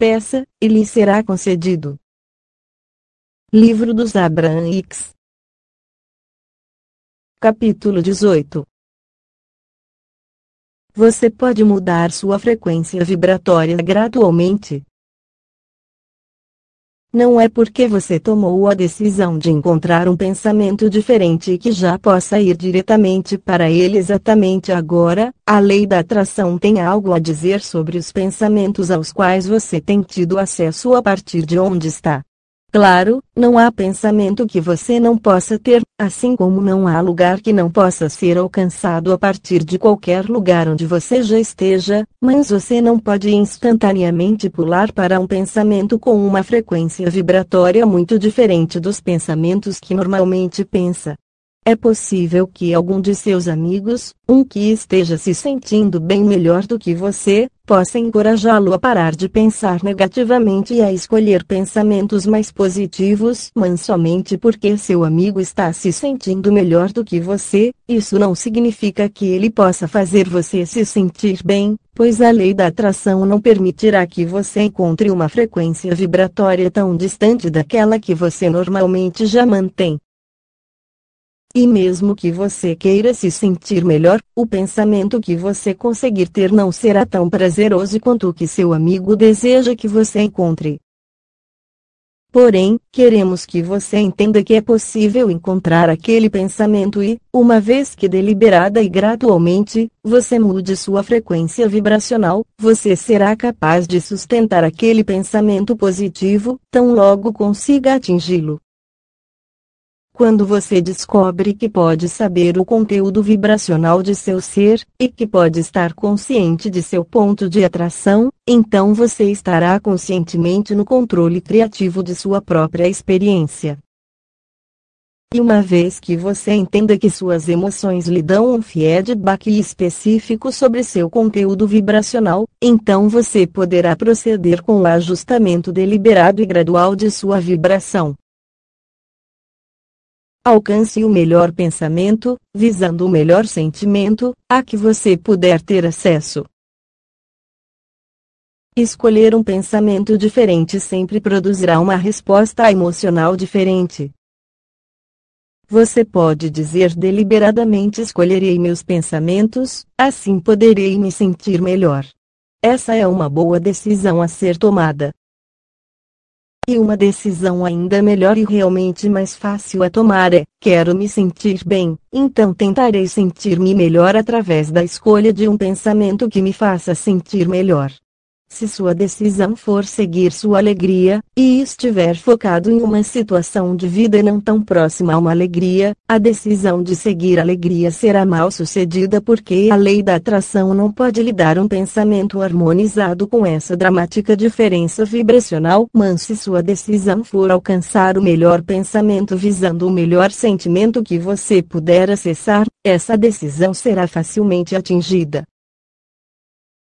peça, e lhe será concedido. Livro dos Abraãics Capítulo 18 Você pode mudar sua frequência vibratória gradualmente. Não é porque você tomou a decisão de encontrar um pensamento diferente que já possa ir diretamente para ele exatamente agora. A lei da atração tem algo a dizer sobre os pensamentos aos quais você tem tido acesso a partir de onde está. Claro, não há pensamento que você não possa ter, assim como não há lugar que não possa ser alcançado a partir de qualquer lugar onde você já esteja, mas você não pode instantaneamente pular para um pensamento com uma frequência vibratória muito diferente dos pensamentos que normalmente pensa. É possível que algum de seus amigos, um que esteja se sentindo bem melhor do que você, possa encorajá-lo a parar de pensar negativamente e a escolher pensamentos mais positivos, mas somente porque seu amigo está se sentindo melhor do que você, isso não significa que ele possa fazer você se sentir bem, pois a lei da atração não permitirá que você encontre uma frequência vibratória tão distante daquela que você normalmente já mantém. E mesmo que você queira se sentir melhor, o pensamento que você conseguir ter não será tão prazeroso quanto o que seu amigo deseja que você encontre. Porém, queremos que você entenda que é possível encontrar aquele pensamento e, uma vez que deliberada e gradualmente, você mude sua frequência vibracional, você será capaz de sustentar aquele pensamento positivo, tão logo consiga atingi-lo. Quando você descobre que pode saber o conteúdo vibracional de seu ser, e que pode estar consciente de seu ponto de atração, então você estará conscientemente no controle criativo de sua própria experiência. E uma vez que você entenda que suas emoções lhe dão um feedback específico sobre seu conteúdo vibracional, então você poderá proceder com o ajustamento deliberado e gradual de sua vibração. Alcance o melhor pensamento, visando o melhor sentimento, a que você puder ter acesso. Escolher um pensamento diferente sempre produzirá uma resposta emocional diferente. Você pode dizer deliberadamente: escolherei meus pensamentos, assim poderei me sentir melhor. Essa é uma boa decisão a ser tomada. E uma decisão ainda melhor e realmente mais fácil a tomar é: quero me sentir bem, então tentarei sentir-me melhor através da escolha de um pensamento que me faça sentir melhor. Se sua decisão for seguir sua alegria, e estiver focado em uma situação de vida não tão próxima a uma alegria, a decisão de seguir a alegria será mal sucedida porque a lei da atração não pode lhe dar um pensamento harmonizado com essa dramática diferença vibracional. Mas se sua decisão for alcançar o melhor pensamento visando o melhor sentimento que você puder acessar, essa decisão será facilmente atingida.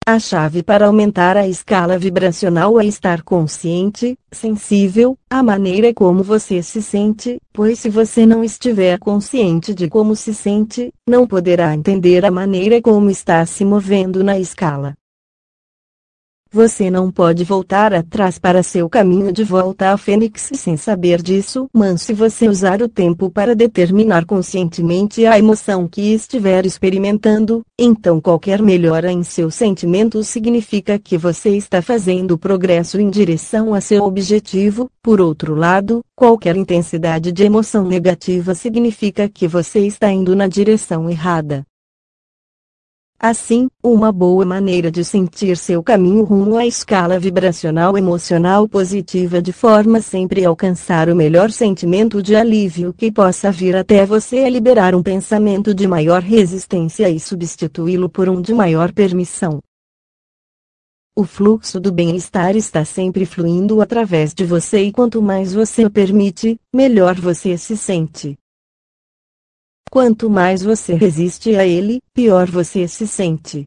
A chave para aumentar a escala vibracional é estar consciente, sensível, à maneira como você se sente, pois se você não estiver consciente de como se sente, não poderá entender a maneira como está se movendo na escala. Você não pode voltar atrás para seu caminho de volta à Fênix sem saber disso, mas se você usar o tempo para determinar conscientemente a emoção que estiver experimentando, então qualquer melhora em seus sentimentos significa que você está fazendo progresso em direção a seu objetivo. Por outro lado, qualquer intensidade de emoção negativa significa que você está indo na direção errada. Assim, uma boa maneira de sentir seu caminho rumo à escala vibracional emocional positiva de forma sempre alcançar o melhor sentimento de alívio que possa vir até você é liberar um pensamento de maior resistência e substituí-lo por um de maior permissão. O fluxo do bem-estar está sempre fluindo através de você e quanto mais você o permite, melhor você se sente. Quanto mais você resiste a ele, pior você se sente.